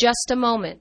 just a moment.